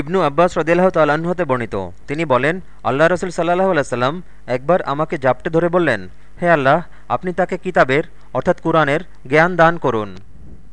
ইবনু আব্বাস রদিল্লাহ তাল্লাহতে হতে বর্ণিত। তিনি বলেন, আল্লাহ রসুল সাল্লাহ আলাইসাল্লাম একবার আমাকে জাপটে ধরে বললেন, হে আল্লাহ, আপনি তাকে কিতাবের, অর্থাৎ কুরআনের, জ্ঞান দান করুন।